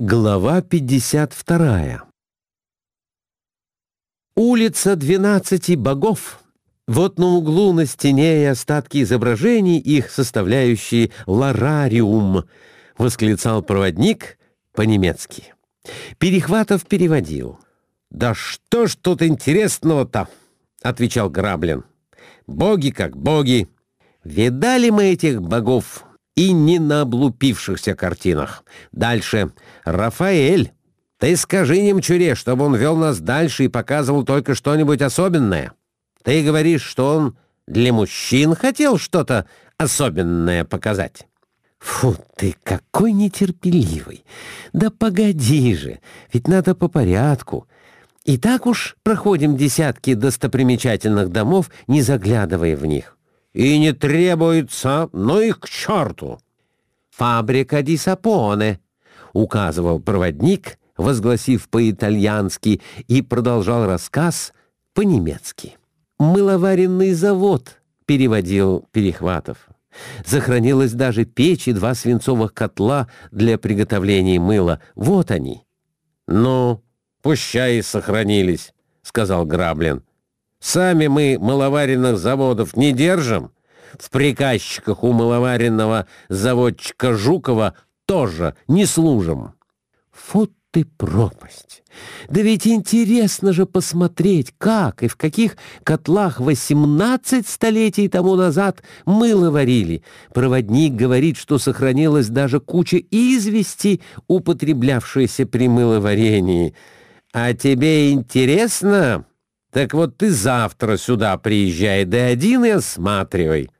Глава 52. Улица двенадцати богов. Вот на углу на стене и остатки изображений, их составляющие ларариум, восклицал проводник по-немецки. Перехватов переводил. «Да что ж тут интересного-то?» — отвечал Граблин. «Боги как боги. Видали мы этих богов и не на облупившихся картинах. Дальше. Рафаэль. Ты скажи немчуре, чтобы он вел нас дальше и показывал только что-нибудь особенное. Ты говоришь, что он для мужчин хотел что-то особенное показать. Фу, ты какой нетерпеливый. Да погоди же, ведь надо по порядку. И так уж проходим десятки достопримечательных домов, не заглядывая в них и не требуется, ну их к черту. «Фабрика ди сапоне», — указывал проводник, возгласив по-итальянски, и продолжал рассказ по-немецки. «Мыловаренный завод», — переводил Перехватов. Сохранилась даже печь и два свинцовых котла для приготовления мыла. Вот они. «Ну, пущай и сохранились», — сказал Граблин. Сами мы маловаренных заводов не держим. В приказчиках у маловаренного заводчика Жукова тоже не служим. Фу ты пропасть! Да ведь интересно же посмотреть, как и в каких котлах восемнадцать столетий тому назад мыло варили. Проводник говорит, что сохранилась даже куча извести, употреблявшейся при мыловарении. А тебе интересно, так вот ты завтра сюда приезжай, да один и осматривай.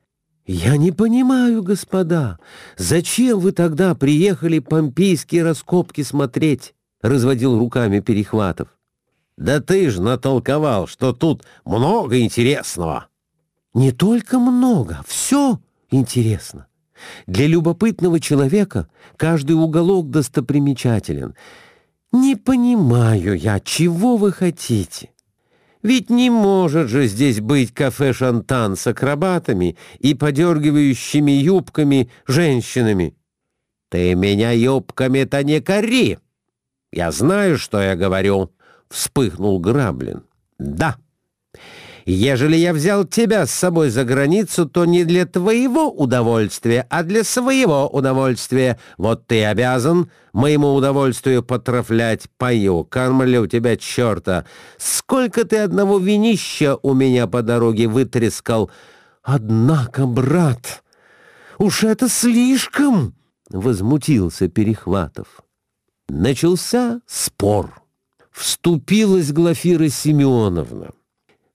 Я не понимаю, господа, зачем вы тогда приехали помпейские раскопки смотреть? Разводил руками Перехватов. Да ты ж натолковал, что тут много интересного. Не только много, все интересно. Для любопытного человека каждый уголок достопримечателен. Не понимаю я, чего вы хотите. Ведь не может же здесь быть кафе «Шантан» с акробатами и подергивающими юбками женщинами. Ты меня юбками-то не кори. Я знаю, что я говорю, — вспыхнул Граблин. Да. Ежели я взял тебя с собой за границу, то не для твоего удовольствия, а для своего удовольствия. Вот ты обязан моему удовольствию потрафлять пою. Кормлю тебя, черта. Сколько ты одного винища у меня по дороге вытрескал. Однако, брат, уж это слишком, — возмутился Перехватов. Начался спор. Вступилась Глафира Семеновна.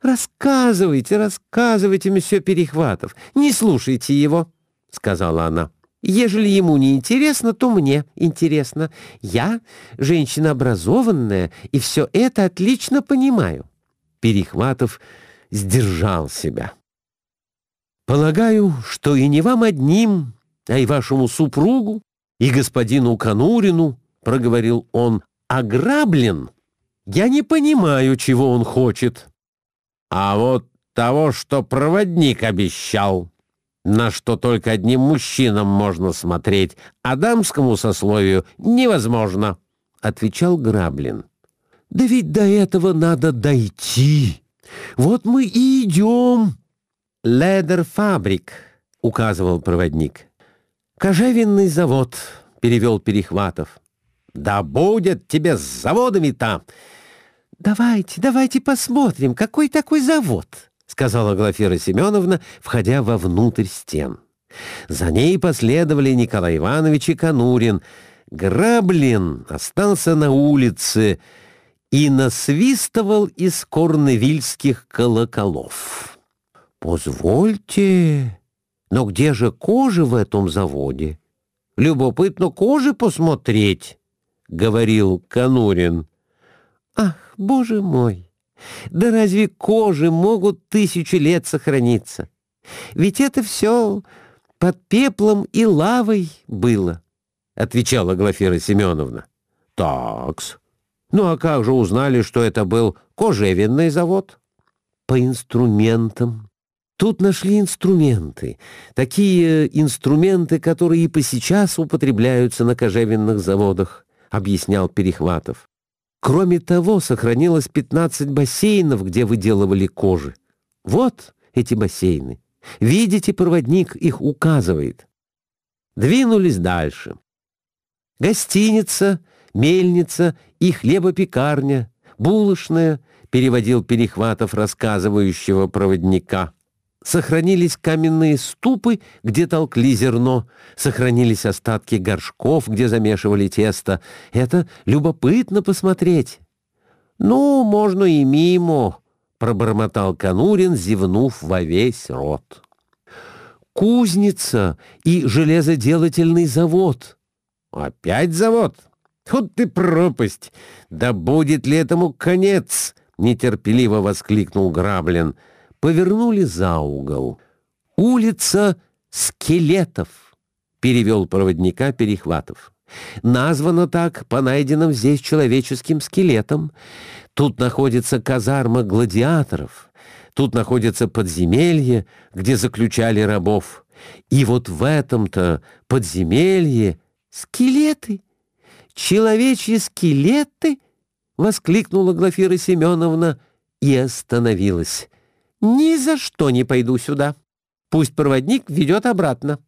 «Рассказывайте, рассказывайте, месье Перехватов, не слушайте его», — сказала она. «Ежели ему не интересно, то мне интересно. Я женщина образованная и все это отлично понимаю». Перехватов сдержал себя. «Полагаю, что и не вам одним, а и вашему супругу, и господину Канурину, — проговорил он, — ограблен. Я не понимаю, чего он хочет». А вот того, что проводник обещал, на что только одним мужчинам можно смотреть, а дамскому сословию невозможно, — отвечал Граблин. Да ведь до этого надо дойти. Вот мы и идем. Ледер фабрик, — указывал проводник. Кожевенный завод, — перевел Перехватов. Да будет тебе с заводами-то! «Давайте, давайте посмотрим, какой такой завод», — сказала Глафира Семеновна, входя вовнутрь стен. За ней последовали Николай Иванович и Конурин. Граблин остался на улице и насвистывал из корневильских колоколов. «Позвольте, но где же кожа в этом заводе? Любопытно кожи посмотреть», — говорил Конурин. «Ах, боже мой! Да разве кожи могут тысячу лет сохраниться? Ведь это все под пеплом и лавой было», — отвечала Глафира Семеновна. «Такс. Ну а как же узнали, что это был кожевенный завод?» «По инструментам. Тут нашли инструменты. Такие инструменты, которые и по сейчас употребляются на кожевенных заводах. объяснял Перехватов. Кроме того, сохранилось 15 бассейнов, где выделывали кожи. Вот эти бассейны. Видите, проводник их указывает. Двинулись дальше. Гостиница, мельница и хлебопекарня, булочная, переводил Перехватов рассказывающего проводника. Сохранились каменные ступы, где толкли зерно, сохранились остатки горшков, где замешивали тесто. Это любопытно посмотреть. «Ну, можно и мимо», — пробормотал Конурин, зевнув во весь рот. «Кузница и железоделательный завод». «Опять завод? Вот ты пропасть! Да будет ли этому конец?» — нетерпеливо воскликнул Граблин — повернули за угол. «Улица скелетов», — перевел проводника Перехватов. «Названо так по найденным здесь человеческим скелетам. Тут находится казарма гладиаторов, тут находится подземелье, где заключали рабов. И вот в этом-то подземелье скелеты, человечьи скелеты!» — воскликнула Глафира Семеновна и остановилась. Ни за что не пойду сюда. Пусть проводник ведет обратно.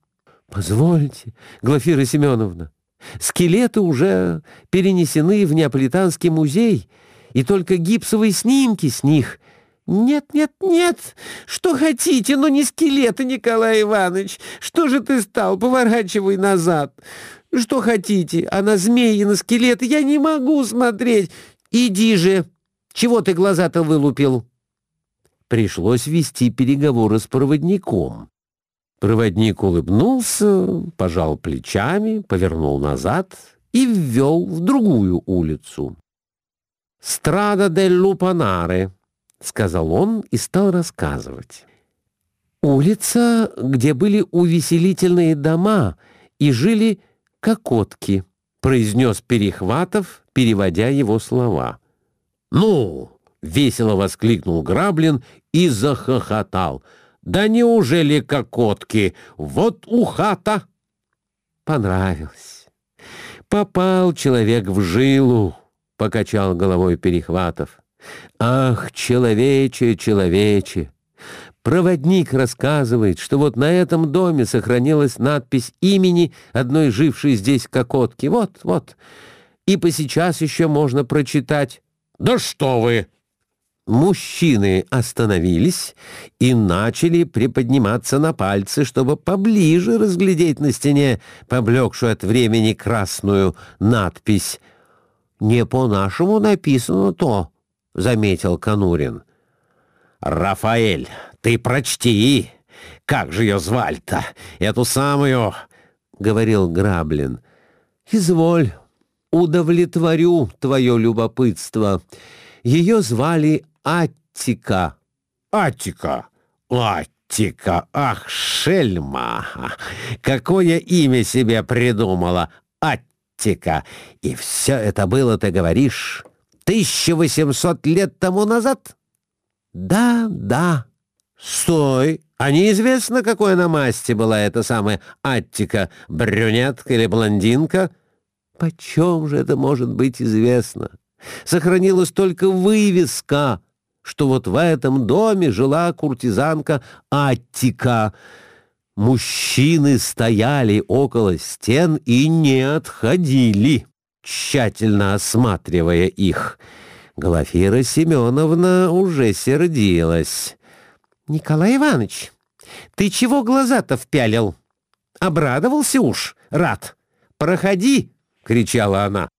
Позвольте, Глафира Семеновна, скелеты уже перенесены в Неаполитанский музей, и только гипсовые снимки с них. Нет, нет, нет, что хотите, но не скелеты, Николай Иванович. Что же ты стал? Поворачивай назад. Что хотите, а на змеи и на скелеты я не могу смотреть. Иди же. Чего ты глаза-то вылупил?» Пришлось вести переговоры с проводником. Проводник улыбнулся, пожал плечами, повернул назад и ввел в другую улицу. «Страда дель Лупанаре», — сказал он и стал рассказывать. «Улица, где были увеселительные дома и жили кокотки», — произнес Перехватов, переводя его слова. «Ну, весело воскликнул Граблин и захохотал. «Да неужели кокотки? Вот ухата!» Понравилось. «Попал человек в жилу», — покачал головой Перехватов. «Ах, человече, человече!» Проводник рассказывает, что вот на этом доме сохранилась надпись имени одной жившей здесь кокотки. Вот, вот. И по сейчас еще можно прочитать. «Да что вы!» Мужчины остановились и начали приподниматься на пальцы, чтобы поближе разглядеть на стене поблекшую от времени красную надпись. «Не по-нашему написано то», — заметил Конурин. «Рафаэль, ты прочти! Как же ее звали-то? Эту самую...» — говорил Граблин. «Изволь, удовлетворю твое любопытство. Ее звали Аттика. Аттика. Аттика. Ах, шельма. Какое имя себе придумала. Аттика. И все это было, ты говоришь, 1800 лет тому назад? Да, да. Стой. А неизвестно, какой она масти была эта самая Аттика, брюнетка или блондинка? Почем же это может быть известно? Сохранилась только вывеска что вот в этом доме жила куртизанка Аттика. Мужчины стояли около стен и не отходили, тщательно осматривая их. Глафира Семеновна уже сердилась. «Николай Иванович, ты чего глаза-то впялил? Обрадовался уж, рад. Проходи!» — кричала она.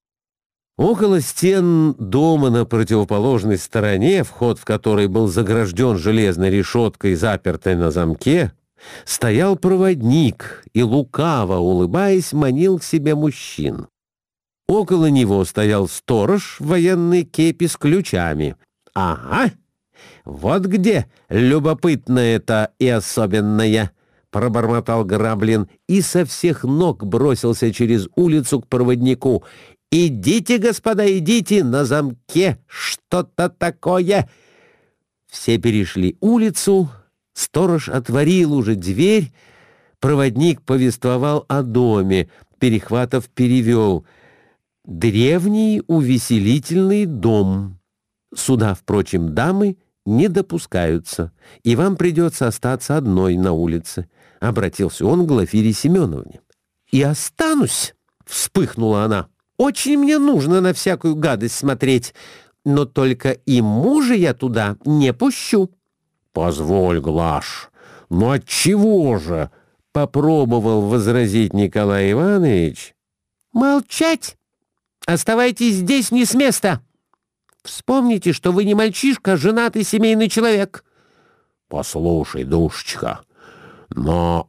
Около стен дома на противоположной стороне, вход в который был загражден железной решеткой, запертой на замке, стоял проводник и, лукаво улыбаясь, манил к себе мужчин. Около него стоял сторож в военной кепи с ключами. «Ага, вот где любопытное-то и особенное!» — пробормотал Граблин и со всех ног бросился через улицу к проводнику. «Идите, господа, идите, на замке что-то такое!» Все перешли улицу, сторож отворил уже дверь, проводник повествовал о доме, Перехватов перевел. древний увеселительный дом. Сюда, впрочем, дамы не допускаются, и вам придется остаться одной на улице», — обратился он к Глафире Семеновне. «И останусь», — вспыхнула она. «Очень мне нужно на всякую гадость смотреть, но только и мужа я туда не пущу». «Позволь, Глаш, но отчего же?» — попробовал возразить Николай Иванович. «Молчать! Оставайтесь здесь не с места! Вспомните, что вы не мальчишка, а женатый семейный человек!» «Послушай, душечка, но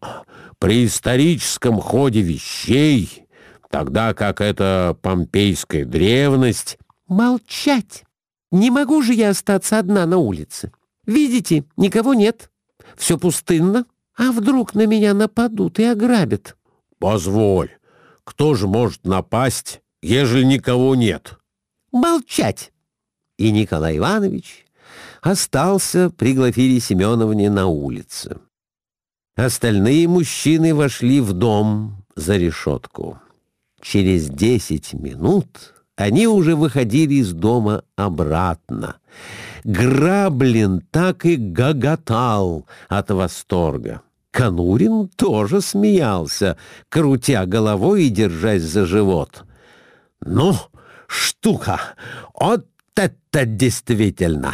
при историческом ходе вещей, тогда как это помпейская древность...» «Молчать! Не могу же я остаться одна на улице!» Видите, никого нет. Все пустынно. А вдруг на меня нападут и ограбят? Позволь. Кто же может напасть, ежели никого нет? Молчать. И Николай Иванович остался при Глафире Семеновне на улице. Остальные мужчины вошли в дом за решетку. Через десять минут они уже выходили из дома обратно. Граблин так и гоготал от восторга. Конурин тоже смеялся, крутя головой и держась за живот. «Ну, штука! Вот это действительно!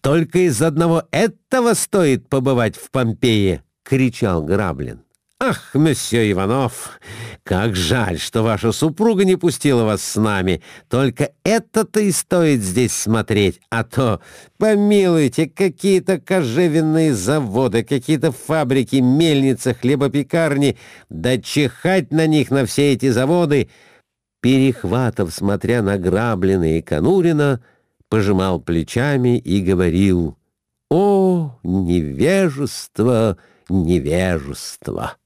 Только из одного этого стоит побывать в Помпее!» — кричал Граблин. «Ах, месье Иванов, как жаль, что ваша супруга не пустила вас с нами. Только это-то и стоит здесь смотреть. А то, помилуйте, какие-то кожевенные заводы, какие-то фабрики, мельницы, хлебопекарни. Да чихать на них, на все эти заводы!» Перехватов, смотря на Граблина и Конурина, пожимал плечами и говорил «О, невежество, невежество!»